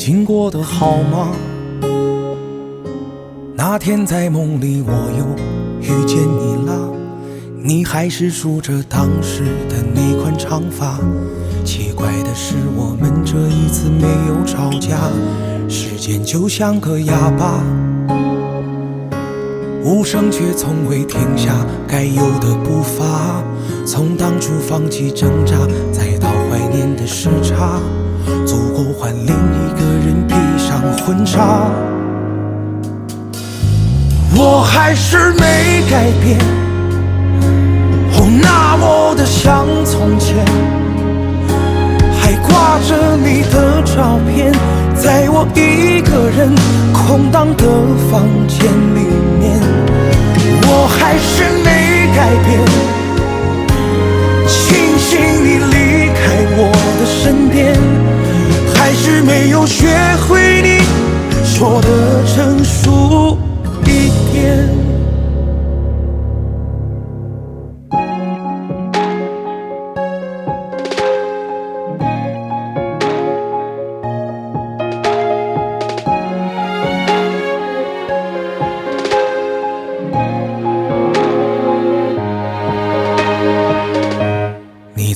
你最近过得好吗？那天在梦里我又遇见你了，你还是梳着当时的那款长发。奇怪的是，我们这一次没有吵架，时间就像个哑巴，无声却从未停下该有的步伐。从当初放弃挣扎，再到怀念的时差。足够换另婚纱，我还是没改变，哦，那么的像从前，还挂着你的照片，在我一个人空荡的房间里面，我还是没改变，庆幸你离开我的身边。还是没有学会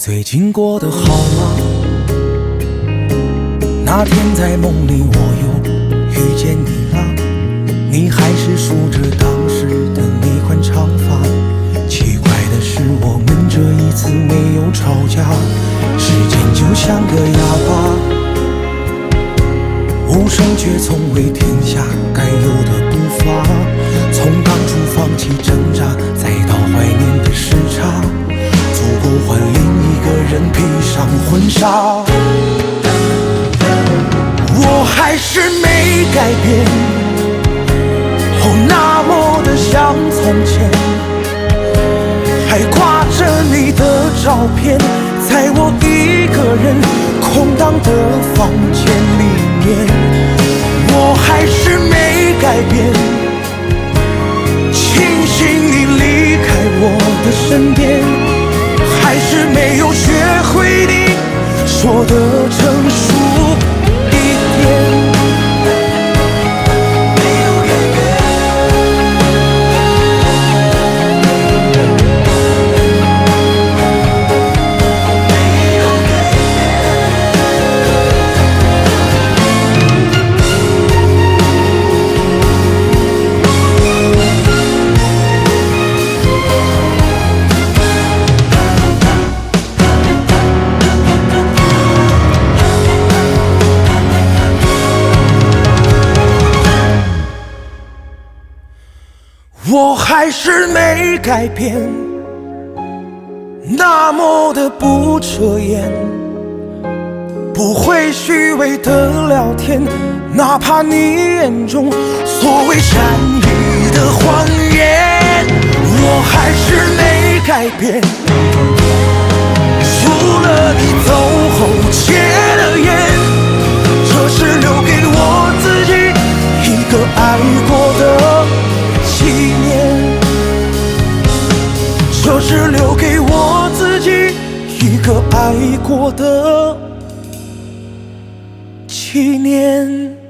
最近过得好吗？那天在梦里，我又遇见你了，你还是梳着当时的那款长发。奇怪的是，我们这一次没有吵架，时间就像个哑巴，无声却从未停下该有的步还是没改变，哦，那么的像从前，还挂着你的照片，在我一个人空荡的房间里面。我还是没改变，我还是没改变，那么的不遮掩，不会虚伪的聊天，哪怕你眼中所谓善意的谎言。我还是没改变，爱过的纪念。